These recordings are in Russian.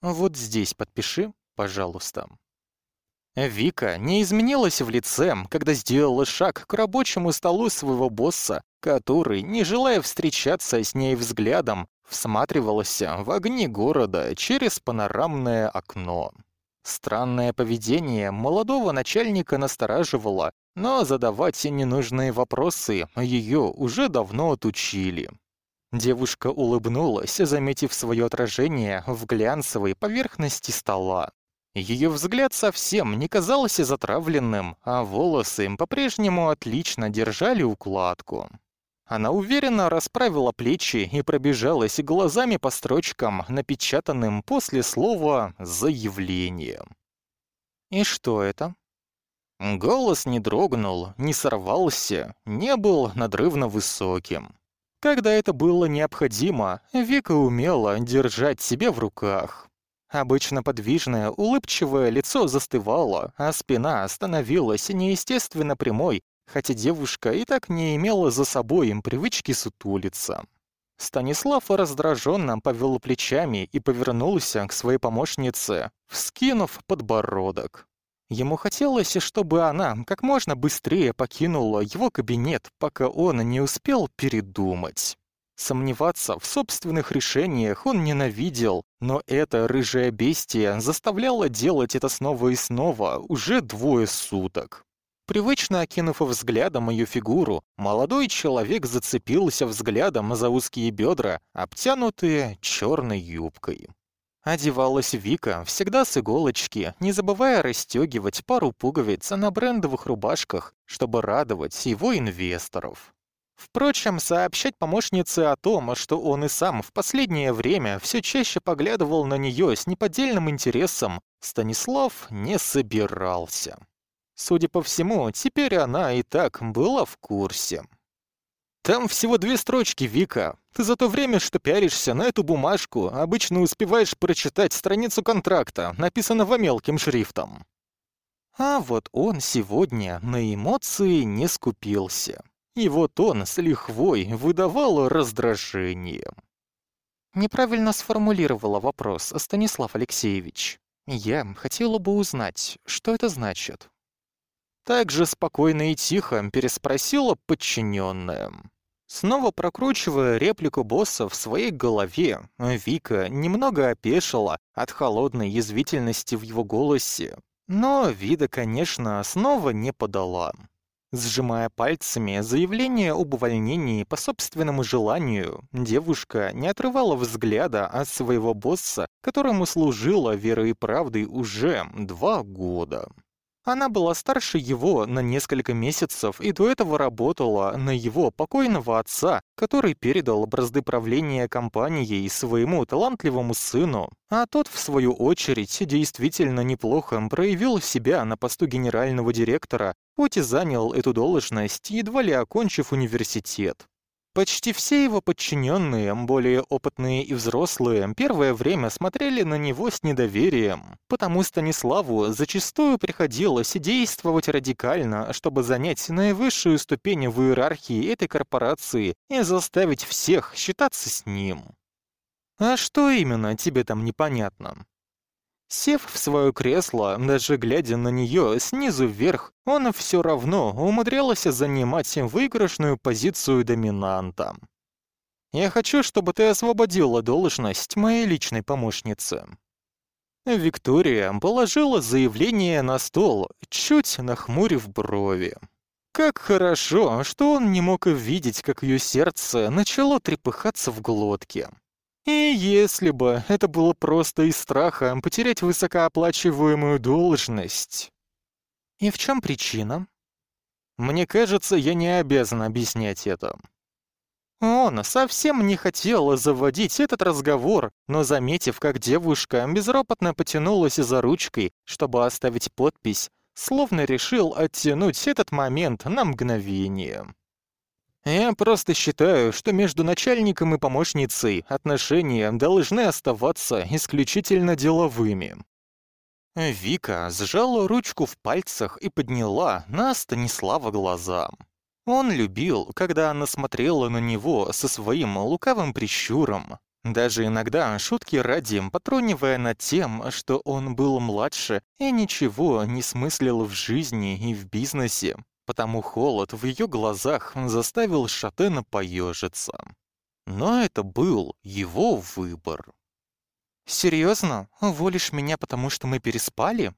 Вот здесь подпиши, пожалуйста». Вика не изменилась в лице, когда сделала шаг к рабочему столу своего босса, который, не желая встречаться с ней взглядом, всматривался в огни города через панорамное окно. Странное поведение молодого начальника настораживало, но задавать ненужные вопросы ее уже давно отучили. Девушка улыбнулась, заметив свое отражение в глянцевой поверхности стола. Ее взгляд совсем не казался затравленным, а волосы им по-прежнему отлично держали укладку. Она уверенно расправила плечи и пробежалась глазами по строчкам, напечатанным после слова «заявление». «И что это?» Голос не дрогнул, не сорвался, не был надрывно высоким. Когда это было необходимо, Вика умела держать себя в руках. Обычно подвижное, улыбчивое лицо застывало, а спина становилась неестественно прямой, хотя девушка и так не имела за собой им привычки сутулиться. Станислав раздраженно повел плечами и повернулся к своей помощнице, вскинув подбородок. Ему хотелось, чтобы она как можно быстрее покинула его кабинет, пока он не успел передумать. Сомневаться в собственных решениях он ненавидел, но эта рыжая бестия заставляла делать это снова и снова уже двое суток. Привычно окинув взглядом ее фигуру, молодой человек зацепился взглядом за узкие бедра, обтянутые черной юбкой. Одевалась Вика всегда с иголочки, не забывая расстегивать пару пуговиц на брендовых рубашках, чтобы радовать его инвесторов. Впрочем, сообщать помощнице о том, что он и сам в последнее время все чаще поглядывал на нее с неподдельным интересом, Станислав не собирался. Судя по всему, теперь она и так была в курсе. «Там всего две строчки, Вика. Ты за то время, что пиаришься на эту бумажку, обычно успеваешь прочитать страницу контракта, написанного мелким шрифтом». А вот он сегодня на эмоции не скупился. И вот он с лихвой выдавал раздражение. Неправильно сформулировала вопрос Станислав Алексеевич. Я хотела бы узнать, что это значит. Также спокойно и тихо переспросила подчиненная. Снова прокручивая реплику босса в своей голове, Вика немного опешила от холодной язвительности в его голосе, но вида, конечно, снова не подала. Сжимая пальцами заявление об увольнении по собственному желанию, девушка не отрывала взгляда от своего босса, которому служила верой и правдой уже два года. Она была старше его на несколько месяцев и до этого работала на его покойного отца, который передал бразды правления компанией своему талантливому сыну, а тот, в свою очередь, действительно неплохо проявил себя на посту генерального директора, хоть и занял эту должность, едва ли окончив университет. Почти все его подчиненные, более опытные и взрослые, первое время смотрели на него с недоверием, потому Станиславу зачастую приходилось действовать радикально, чтобы занять наивысшую ступень в иерархии этой корпорации и заставить всех считаться с ним. А что именно тебе там непонятно? Сев в свое кресло, даже глядя на нее снизу вверх, он все равно умудрялся занимать выигрышную позицию доминанта. «Я хочу, чтобы ты освободила должность моей личной помощницы». Виктория положила заявление на стол, чуть нахмурив брови. Как хорошо, что он не мог видеть, как ее сердце начало трепыхаться в глотке. И если бы это было просто из страха потерять высокооплачиваемую должность. И в чем причина? Мне кажется, я не обязан объяснять это. Он совсем не хотел заводить этот разговор, но, заметив, как девушка безропотно потянулась за ручкой, чтобы оставить подпись, словно решил оттянуть этот момент на мгновение. Я просто считаю, что между начальником и помощницей отношения должны оставаться исключительно деловыми. Вика сжала ручку в пальцах и подняла на Станислава глаза. Он любил, когда она смотрела на него со своим лукавым прищуром. Даже иногда шутки ради, потронивая над тем, что он был младше и ничего не смыслил в жизни и в бизнесе, потому холод в ее глазах заставил Шатена поежиться. Но это был его выбор. «Серьезно? Волишь меня, потому что мы переспали?»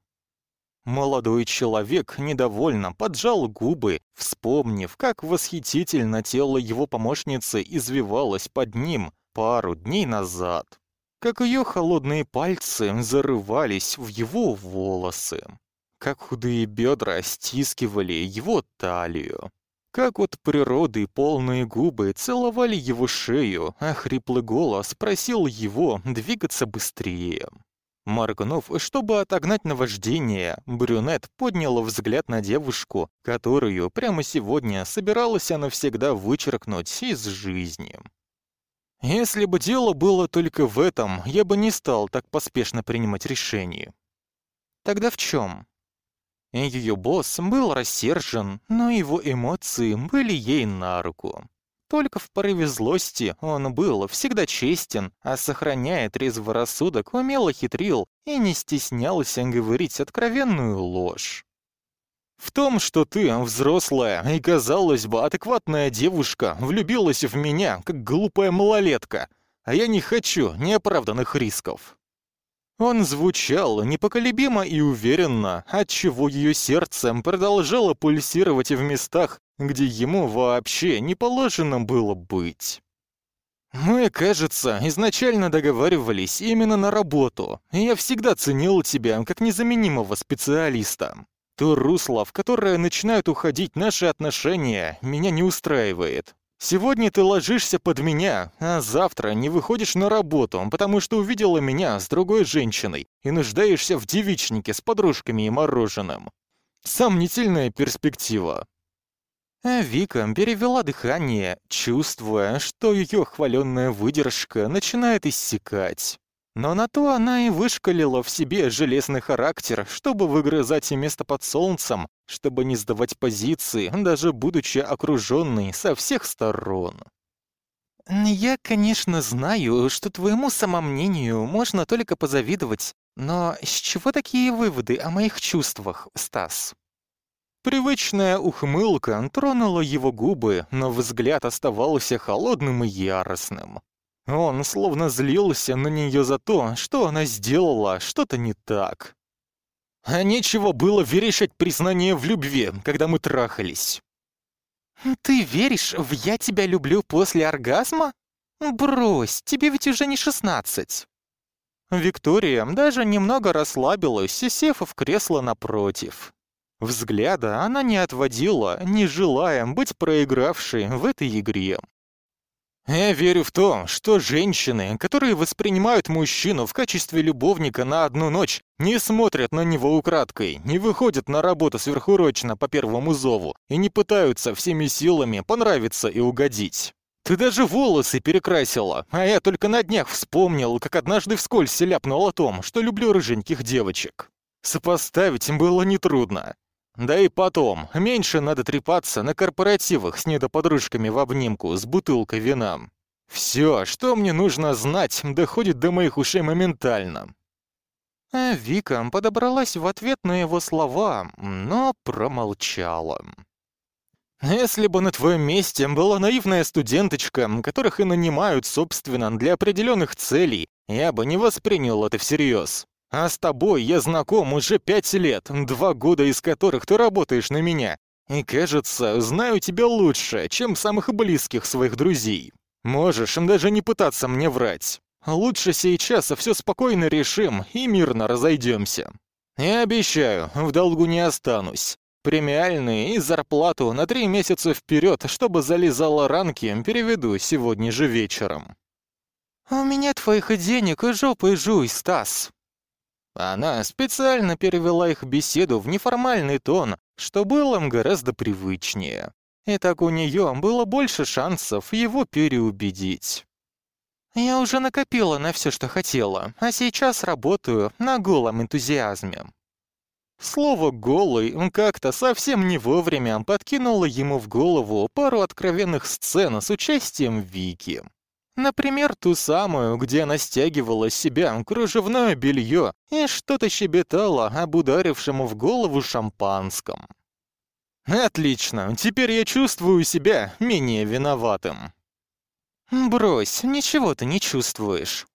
Молодой человек недовольно поджал губы, вспомнив, как восхитительно тело его помощницы извивалось под ним пару дней назад, как ее холодные пальцы зарывались в его волосы, как худые бедра стискивали его талию, как от природы полные губы целовали его шею, а хриплый голос просил его двигаться быстрее. Моргнув, чтобы отогнать наваждение, брюнет поднял взгляд на девушку, которую прямо сегодня собиралась она навсегда вычеркнуть из жизни. Если бы дело было только в этом, я бы не стал так поспешно принимать решение. Тогда в чем? Ее босс был рассержен, но его эмоции были ей на руку. Только в порыве злости он был всегда честен, а сохраняя трезвый рассудок, умело хитрил и не стеснялся говорить откровенную ложь. В том, что ты, взрослая и, казалось бы, адекватная девушка, влюбилась в меня, как глупая малолетка, а я не хочу неоправданных рисков. Он звучал непоколебимо и уверенно, отчего ее сердцем продолжало пульсировать в местах, где ему вообще не положено было быть. «Мы, кажется, изначально договаривались именно на работу, и я всегда ценил тебя как незаменимого специалиста. То русло, в которое начинают уходить наши отношения, меня не устраивает. Сегодня ты ложишься под меня, а завтра не выходишь на работу, потому что увидела меня с другой женщиной и нуждаешься в девичнике с подружками и мороженым. Сомнительная перспектива. А Вика перевела дыхание, чувствуя, что ее хваленная выдержка начинает иссякать. Но на то она и вышкалила в себе железный характер, чтобы выгрызать и место под солнцем, чтобы не сдавать позиции, даже будучи окруженной со всех сторон. «Я, конечно, знаю, что твоему самомнению можно только позавидовать, но с чего такие выводы о моих чувствах, Стас?» Привычная ухмылка тронула его губы, но взгляд оставался холодным и яростным. Он словно злился на нее за то, что она сделала что-то не так. А нечего было верещать признание в любви, когда мы трахались. «Ты веришь в «я тебя люблю» после оргазма? Брось, тебе ведь уже не шестнадцать». Виктория даже немного расслабилась, сев в кресло напротив. Взгляда она не отводила, не желая быть проигравшей в этой игре. Я верю в то, что женщины, которые воспринимают мужчину в качестве любовника на одну ночь, не смотрят на него украдкой, не выходят на работу сверхурочно по первому зову и не пытаются всеми силами понравиться и угодить. Ты даже волосы перекрасила, а я только на днях вспомнил, как однажды вскользь ляпнул о том, что люблю рыженьких девочек. Сопоставить было нетрудно. Да и потом, меньше надо трепаться на корпоративах с недоподружками в обнимку с бутылкой вина. Все, что мне нужно знать, доходит до моих ушей моментально. А Вика подобралась в ответ на его слова, но промолчала. Если бы на твоем месте была наивная студенточка, которых и нанимают, собственно, для определенных целей, я бы не воспринял это всерьез. А с тобой я знаком уже пять лет, два года из которых ты работаешь на меня. И, кажется, знаю тебя лучше, чем самых близких своих друзей. Можешь даже не пытаться мне врать. Лучше сейчас все спокойно решим и мирно разойдемся. Я обещаю, в долгу не останусь. Премиальные и зарплату на три месяца вперед, чтобы залезала ранки, переведу сегодня же вечером. «У меня твоих денег и жопы жуй, Стас», она специально перевела их беседу в неформальный тон, что было им гораздо привычнее. И так у нее было больше шансов его переубедить. «Я уже накопила на все, что хотела, а сейчас работаю на голом энтузиазме». Слово «голый» как-то совсем не вовремя подкинуло ему в голову пару откровенных сцен с участием Вики. Например, ту самую, где она стягивала с себя кружевное белье и что-то щебетала об ударившем в голову шампанском. Отлично, теперь я чувствую себя менее виноватым. Брось, ничего ты не чувствуешь.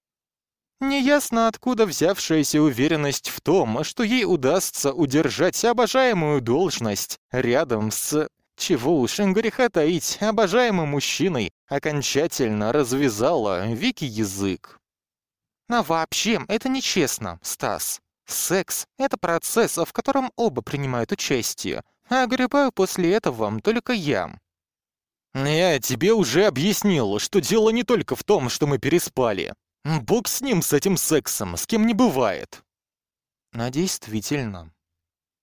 Неясно, откуда взявшаяся уверенность в том, что ей удастся удержать обожаемую должность рядом с... Чего уж греха таить, обожаемым мужчиной окончательно развязала Вики язык. А вообще, это нечестно, Стас. Секс — это процесс, в котором оба принимают участие, а огребаю после этого только я. Я тебе уже объяснил, что дело не только в том, что мы переспали. Бог с ним, с этим сексом, с кем не бывает. А действительно.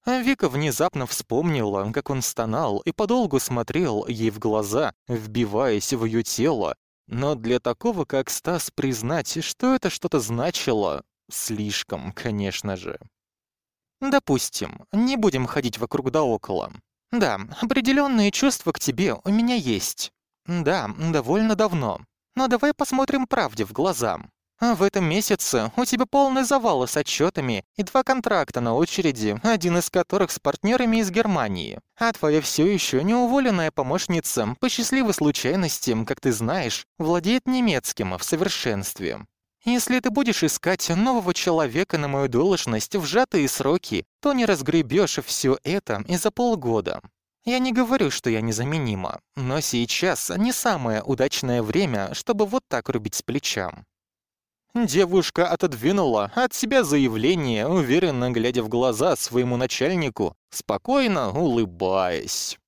Вика внезапно вспомнила, как он стонал и подолгу смотрел ей в глаза, вбиваясь в ее тело, но для такого, как Стас, признать, что это что-то значило, слишком, конечно же. Допустим, не будем ходить вокруг да около. Да, определенные чувства к тебе у меня есть. Да, довольно давно. Но давай посмотрим правде в глаза. В этом месяце у тебя полный завал с отчетами и два контракта на очереди, один из которых с партнерами из Германии. А твоя все еще неуволенная помощница, по счастливой случайности, как ты знаешь, владеет немецким в совершенстве. Если ты будешь искать нового человека на мою должность в сжатые сроки, то не разгребешь все это и за полгода. Я не говорю, что я незаменима, но сейчас не самое удачное время, чтобы вот так рубить с плеча. Девушка отодвинула от себя заявление, уверенно глядя в глаза своему начальнику, спокойно улыбаясь.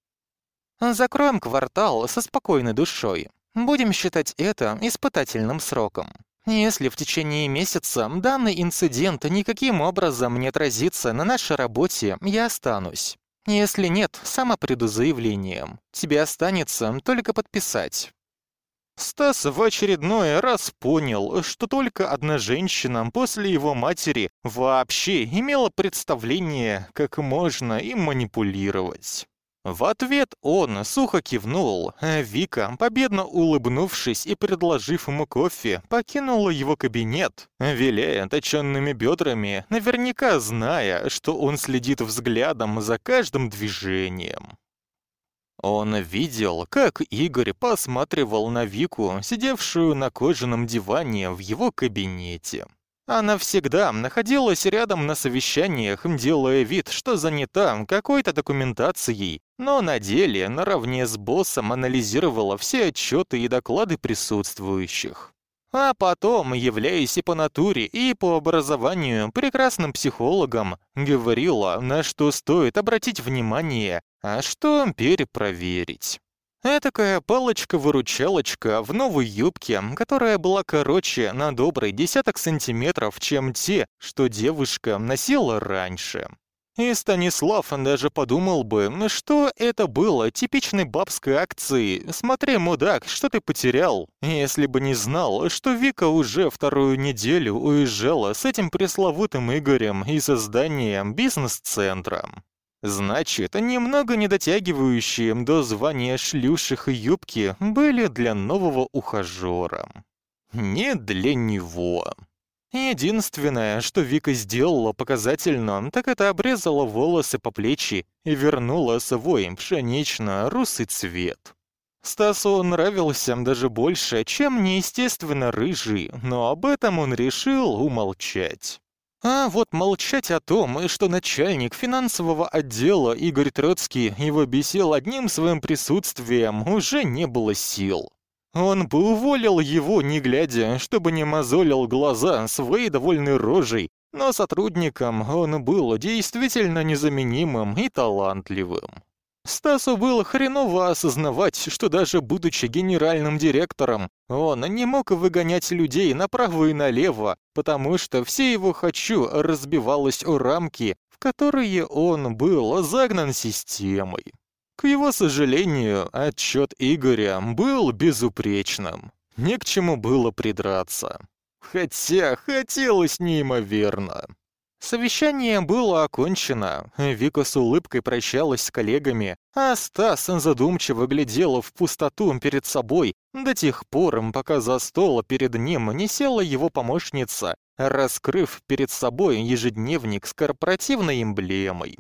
«Закроем квартал со спокойной душой. Будем считать это испытательным сроком. Если в течение месяца данный инцидент никаким образом не отразится на нашей работе, я останусь. Если нет, сама приду заявлением. Тебе останется только подписать. Стас в очередной раз понял, что только одна женщина после его матери вообще имела представление, как можно им манипулировать. В ответ он сухо кивнул, а Вика, победно улыбнувшись и предложив ему кофе, покинула его кабинет, виляя точенными бедрами, наверняка зная, что он следит взглядом за каждым движением. Он видел, как Игорь посматривал на Вику, сидевшую на кожаном диване в его кабинете. Она всегда находилась рядом на совещаниях, делая вид, что занята какой-то документацией, но на деле наравне с боссом анализировала все отчеты и доклады присутствующих. А потом, являясь и по натуре, и по образованию прекрасным психологом, говорила, на что стоит обратить внимание, а что перепроверить. Этакая палочка-выручалочка в новой юбке, которая была короче на добрый десяток сантиметров, чем те, что девушка носила раньше. И Станислав даже подумал бы, что это было типичной бабской акцией «Смотри, мудак, что ты потерял?» Если бы не знал, что Вика уже вторую неделю уезжала с этим пресловутым Игорем из создания бизнес-центра. Значит, немного не дотягивающие до звания шлюшек юбки были для нового ухажера. Не для него. Единственное, что Вика сделала показательно, так это обрезала волосы по плечи и вернула свой пшенично-русый цвет. Стасу нравился даже больше, чем неестественно рыжий, но об этом он решил умолчать. А вот молчать о том, что начальник финансового отдела Игорь Троцкий его бесил одним своим присутствием, уже не было сил. Он бы уволил его, не глядя, чтобы не мозолил глаза своей довольной рожей, но сотрудником он был действительно незаменимым и талантливым. Стасу было хреново осознавать, что даже будучи генеральным директором, он не мог выгонять людей направо и налево, потому что все его «хочу» разбивалось о рамки, в которые он был загнан системой. К его сожалению, отчет Игоря был безупречным. Не к чему было придраться. Хотя хотелось неимоверно. Совещание было окончено. Вика с улыбкой прощалась с коллегами, а Стас задумчиво глядел в пустоту перед собой до тех пор, пока за стол перед ним не села его помощница, раскрыв перед собой ежедневник с корпоративной эмблемой.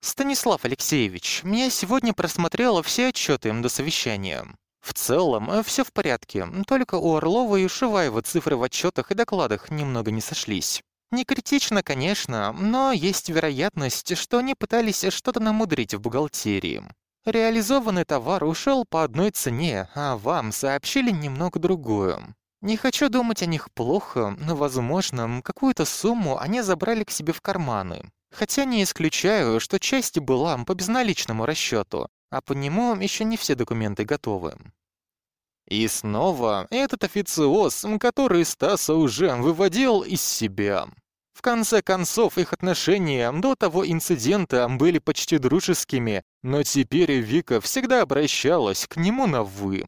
«Станислав Алексеевич, я сегодня просмотрела все отчеты до совещания. В целом, все в порядке, только у Орлова и Шиваева цифры в отчетах и докладах немного не сошлись. Не критично, конечно, но есть вероятность, что они пытались что-то намудрить в бухгалтерии. Реализованный товар ушел по одной цене, а вам сообщили немного другую. Не хочу думать о них плохо, но, возможно, какую-то сумму они забрали к себе в карманы. Хотя не исключаю, что часть была по безналичному расчету, а по нему еще не все документы готовы. И снова этот официоз, который Стаса уже выводил из себя. Конце концов, их отношения до того инцидента были почти дружескими, но теперь Вика всегда обращалась к нему на «вы».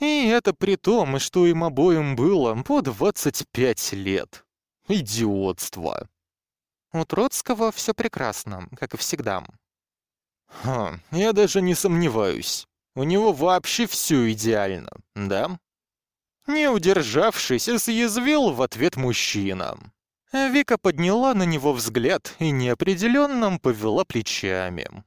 И это при том, что им обоим было по 25 лет. Идиотство. У Троцкого все прекрасно, как и всегда. Ха, я даже не сомневаюсь. У него вообще все идеально, да? Не удержавшись, съязвил в ответ мужчина. Вика подняла на него взгляд и неопределенно повела плечами.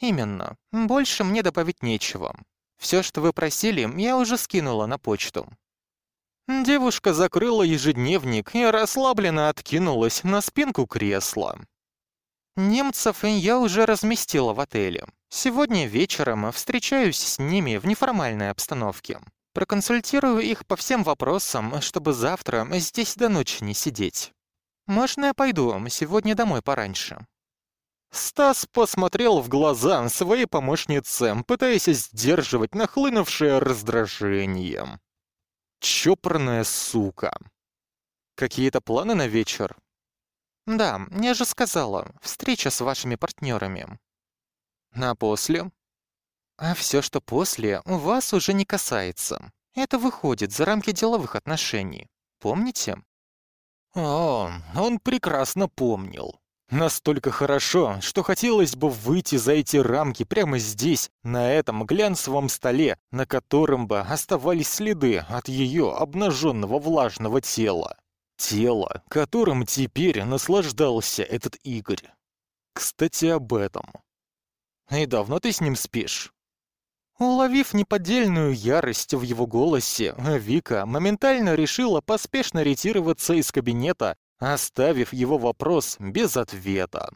«Именно. Больше мне добавить нечего. Все, что вы просили, я уже скинула на почту». Девушка закрыла ежедневник и расслабленно откинулась на спинку кресла. Немцев я уже разместила в отеле. Сегодня вечером встречаюсь с ними в неформальной обстановке. Проконсультирую их по всем вопросам, чтобы завтра здесь до ночи не сидеть. Можно я пойду сегодня домой пораньше?» Стас посмотрел в глаза своей помощнице, пытаясь сдерживать нахлынувшее раздражение. Чопорная сука. Какие-то планы на вечер? Да, я же сказала, встреча с вашими партнерами. А после? А все, что после, вас уже не касается. Это выходит за рамки деловых отношений. Помните? О, он прекрасно помнил. Настолько хорошо, что хотелось бы выйти за эти рамки прямо здесь, на этом глянцевом столе, на котором бы оставались следы от ее обнаженного влажного тела. Тело, которым теперь наслаждался этот Игорь. Кстати, об этом. И давно ты с ним спишь? Уловив неподдельную ярость в его голосе, Вика моментально решила поспешно ретироваться из кабинета, оставив его вопрос без ответа.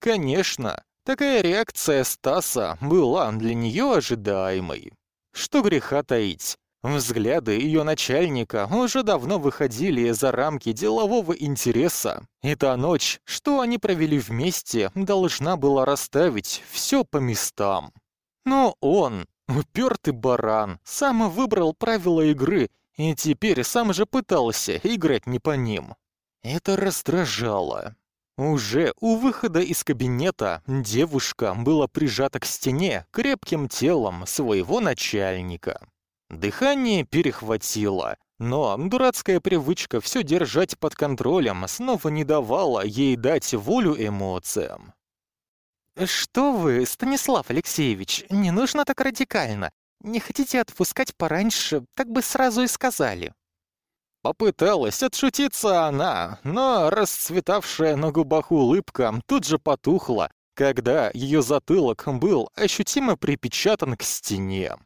Конечно, такая реакция Стаса была для нее ожидаемой. Что греха таить, Взгляды ее начальника уже давно выходили за рамки делового интереса, и та ночь, что они провели вместе, должна была расставить все по местам. Но он, упертый баран, сам выбрал правила игры и теперь сам же пытался играть не по ним. Это раздражало. Уже у выхода из кабинета девушка была прижата к стене крепким телом своего начальника. Дыхание перехватило, но дурацкая привычка все держать под контролем снова не давала ей дать волю эмоциям. «Что вы, Станислав Алексеевич, не нужно так радикально. Не хотите отпускать пораньше, так бы сразу и сказали». Попыталась отшутиться она, но расцветавшая на губах улыбка тут же потухла, когда ее затылок был ощутимо припечатан к стене.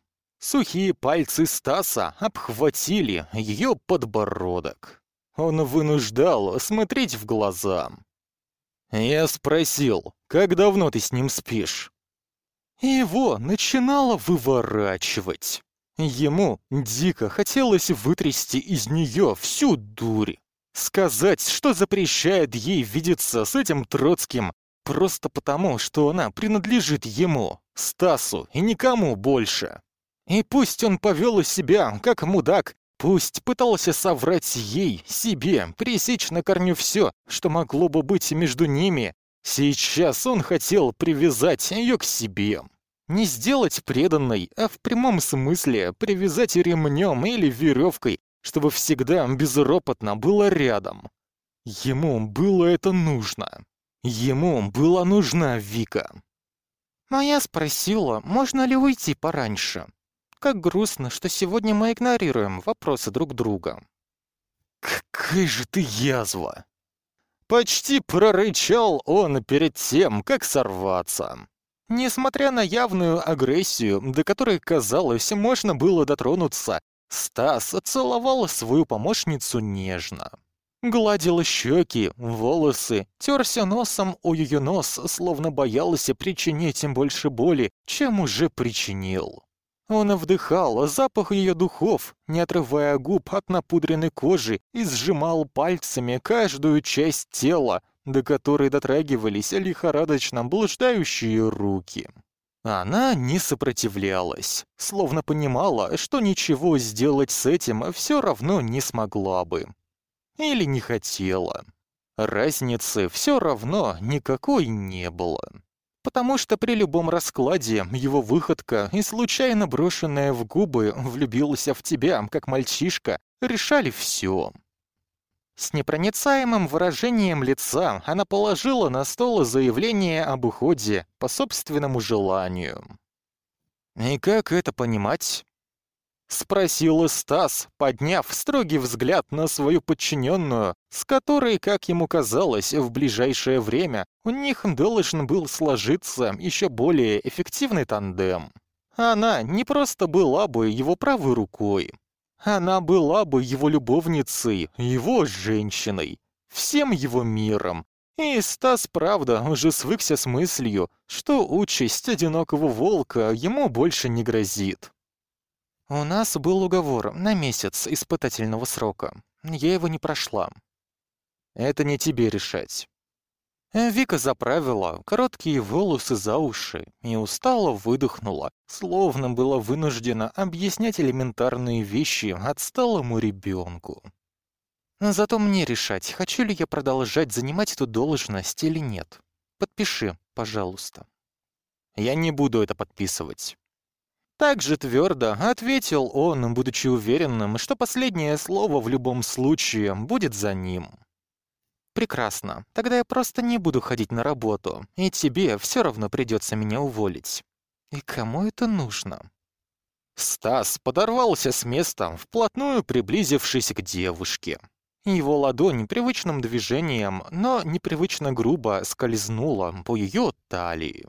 Сухие пальцы Стаса обхватили ее подбородок. Он вынуждал смотреть в глаза. Я спросил, как давно ты с ним спишь? Его начинало выворачивать. Ему дико хотелось вытрясти из нее всю дурь. Сказать, что запрещает ей видеться с этим Троцким, просто потому, что она принадлежит ему, Стасу и никому больше. И пусть он повел себя, как мудак, пусть пытался соврать ей, себе, пресечь на корню все, что могло бы быть между ними, сейчас он хотел привязать ее к себе. Не сделать преданной, а в прямом смысле привязать ремнем или веревкой, чтобы всегда безропотно было рядом. Ему было это нужно. Ему была нужна Вика. А я спросила, можно ли уйти пораньше. Как грустно, что сегодня мы игнорируем вопросы друг друга. «Какая же ты язва!» Почти прорычал он перед тем, как сорваться. Несмотря на явную агрессию, до которой, казалось, можно было дотронуться, Стас целовал свою помощницу нежно. Гладил щеки, волосы, терся носом о ее нос, словно боялся причинить им больше боли, чем уже причинил. Он вдыхал запах ее духов, не отрывая губ от напудренной кожи, и сжимал пальцами каждую часть тела, до которой дотрагивались лихорадочно блуждающие руки. Она не сопротивлялась, словно понимала, что ничего сделать с этим все равно не смогла бы или не хотела. Разницы все равно никакой не было. Потому что при любом раскладе его выходка и случайно брошенная в губы влюбился в тебя, как мальчишка, решали все. С непроницаемым выражением лица она положила на стол заявление об уходе по собственному желанию. И как это понимать? — спросил Стас, подняв строгий взгляд на свою подчиненную, с которой, как ему казалось, в ближайшее время у них должен был сложиться еще более эффективный тандем. Она не просто была бы его правой рукой. Она была бы его любовницей, его женщиной, всем его миром. И Стас, правда, уже свыкся с мыслью, что участь одинокого волка ему больше не грозит. У нас был уговор на месяц испытательного срока. Я его не прошла. Это не тебе решать. Вика заправила короткие волосы за уши и устало выдохнула, словно была вынуждена объяснять элементарные вещи отсталому ребенку. Зато мне решать, хочу ли я продолжать занимать эту должность или нет. Подпиши, пожалуйста. Я не буду это подписывать. Так же твердо ответил он, будучи уверенным, что последнее слово в любом случае будет за ним. «Прекрасно. Тогда я просто не буду ходить на работу, и тебе все равно придется меня уволить. И кому это нужно?» Стас подорвался с места, вплотную приблизившись к девушке. Его ладонь привычным движением, но непривычно грубо скользнула по ее талии.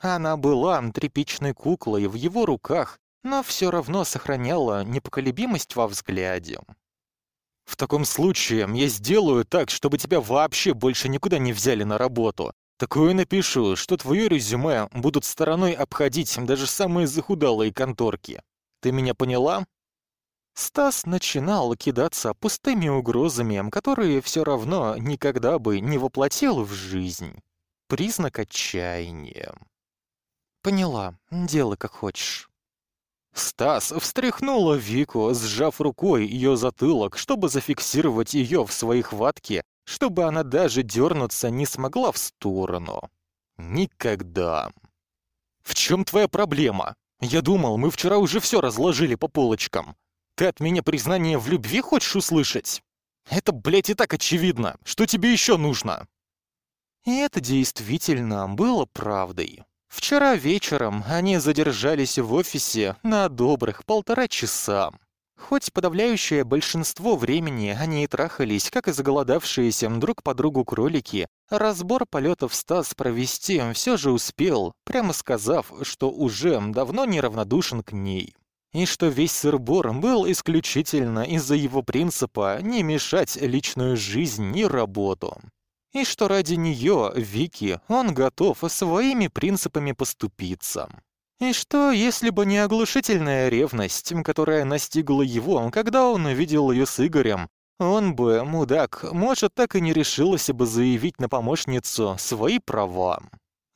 Она была тряпичной куклой в его руках, но все равно сохраняла непоколебимость во взгляде. «В таком случае я сделаю так, чтобы тебя вообще больше никуда не взяли на работу. Такое напишу, что твое резюме будут стороной обходить даже самые захудалые конторки. Ты меня поняла?» Стас начинал кидаться пустыми угрозами, которые все равно никогда бы не воплотил в жизнь. Признак отчаяния. «Поняла. Делай как хочешь». Стас встряхнула Вику, сжав рукой ее затылок, чтобы зафиксировать ее в своей хватке, чтобы она даже дернуться не смогла в сторону. Никогда. «В чем твоя проблема? Я думал, мы вчера уже все разложили по полочкам. Ты от меня признание в любви хочешь услышать? Это, блядь, и так очевидно. Что тебе еще нужно?» И это действительно было правдой. Вчера вечером они задержались в офисе на добрых полтора часа. Хоть подавляющее большинство времени они и трахались, как и заголодавшиеся друг по другу кролики, разбор полетов Стас провести все же успел, прямо сказав, что уже давно неравнодушен к ней. И что весь сырбор был исключительно из-за его принципа не мешать личную жизнь и работу и что ради нее, Вики, он готов своими принципами поступиться. И что, если бы не оглушительная ревность, которая настигла его, когда он увидел ее с Игорем, он бы, мудак, может, так и не решился бы заявить на помощницу свои права.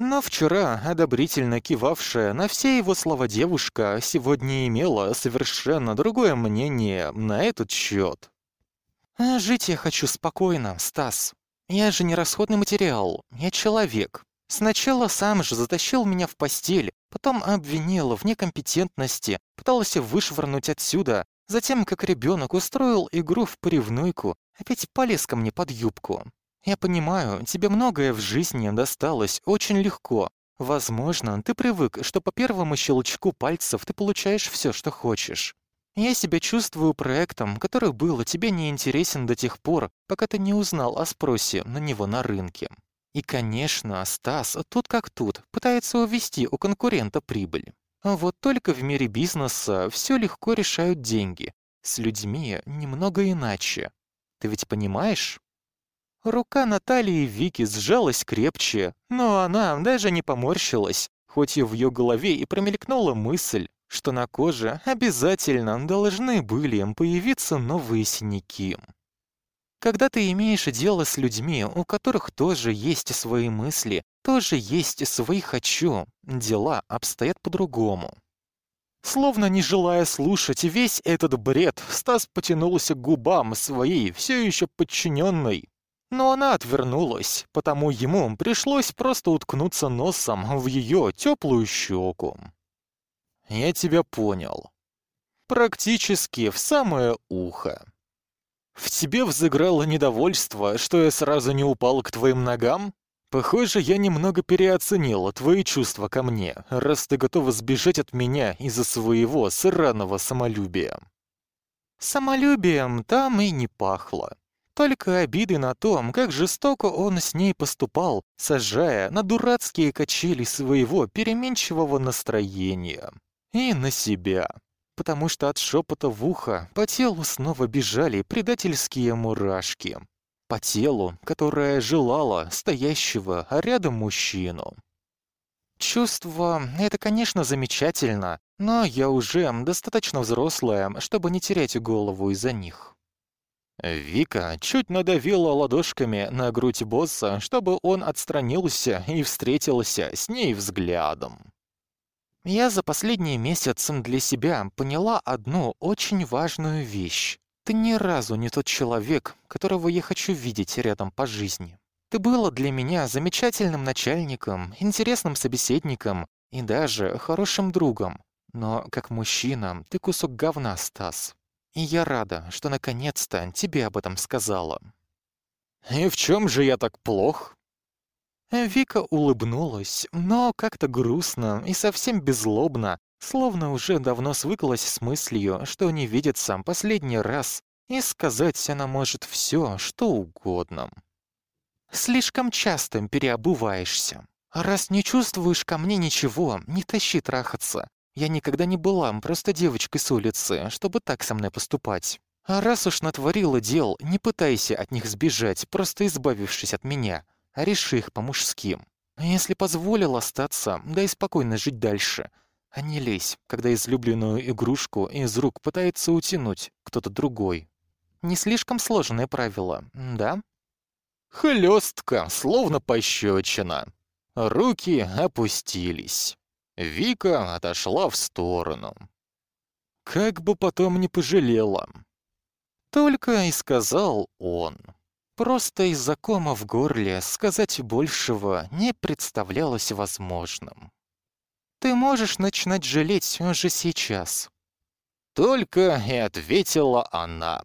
Но вчера одобрительно кивавшая на все его слова девушка сегодня имела совершенно другое мнение на этот счет. «Жить я хочу спокойно, Стас», я же не расходный материал, я человек. Сначала сам же затащил меня в постель, потом обвинил в некомпетентности, пытался вышвырнуть отсюда, затем, как ребенок, устроил игру в поревнуйку, Опять полез ко мне под юбку. Я понимаю, тебе многое в жизни досталось очень легко. Возможно, ты привык, что по первому щелчку пальцев ты получаешь все, что хочешь. Я себя чувствую проектом, который был тебе не интересен до тех пор, пока ты не узнал о спросе на него на рынке. И, конечно, Стас тут как тут пытается увести у конкурента прибыль. Вот только в мире бизнеса все легко решают деньги. С людьми немного иначе. Ты ведь понимаешь? Рука Натальи Вики сжалась крепче, но она даже не поморщилась, хоть и в ее голове и промелькнула мысль, что на коже обязательно должны были им появиться новые синяки. Когда ты имеешь дело с людьми, у которых тоже есть свои мысли, тоже есть свои «хочу», дела обстоят по-другому. Словно не желая слушать весь этот бред, Стас потянулся к губам своей, все еще подчиненной. Но она отвернулась, потому ему пришлось просто уткнуться носом в ее теплую щеку. Я тебя понял. Практически в самое ухо. В тебе взыграло недовольство, что я сразу не упал к твоим ногам? Похоже, я немного переоценил твои чувства ко мне, раз ты готова сбежать от меня из-за своего сраного самолюбия. Самолюбием там и не пахло. Только обиды на том, как жестоко он с ней поступал, сажая на дурацкие качели своего переменчивого настроения и на себя, потому что от шепота в ухо по телу снова бежали предательские мурашки. По телу, которое желало стоящего рядом мужчину. Чувство — это, конечно, замечательно, но я уже достаточно взрослая, чтобы не терять голову из-за них. Вика чуть надавила ладошками на грудь босса, чтобы он отстранился и встретился с ней взглядом. Я за последний месяц для себя поняла одну очень важную вещь. Ты ни разу не тот человек, которого я хочу видеть рядом по жизни. Ты была для меня замечательным начальником, интересным собеседником и даже хорошим другом. Но как мужчина ты кусок говна, Стас. И я рада, что наконец-то тебе об этом сказала. «И в чем же я так плох?» Вика улыбнулась, но как-то грустно и совсем беззлобно, словно уже давно свыклась с мыслью, что не видится последний раз, и сказать она может все, что угодно. «Слишком часто переобуваешься. Раз не чувствуешь ко мне ничего, не тащи трахаться. Я никогда не была просто девочкой с улицы, чтобы так со мной поступать. А раз уж натворила дел, не пытайся от них сбежать, просто избавившись от меня реши их по-мужски. Если позволил остаться, дай спокойно жить дальше, а не лезь, когда излюбленную игрушку из рук пытается утянуть кто-то другой. Не слишком сложное правило, да? Хлёстко, словно пощечина. Руки опустились. Вика отошла в сторону. Как бы потом не пожалела. Только и сказал он. Просто из-за кома в горле сказать большего не представлялось возможным. Ты можешь начинать жалеть уже сейчас. Только и ответила она.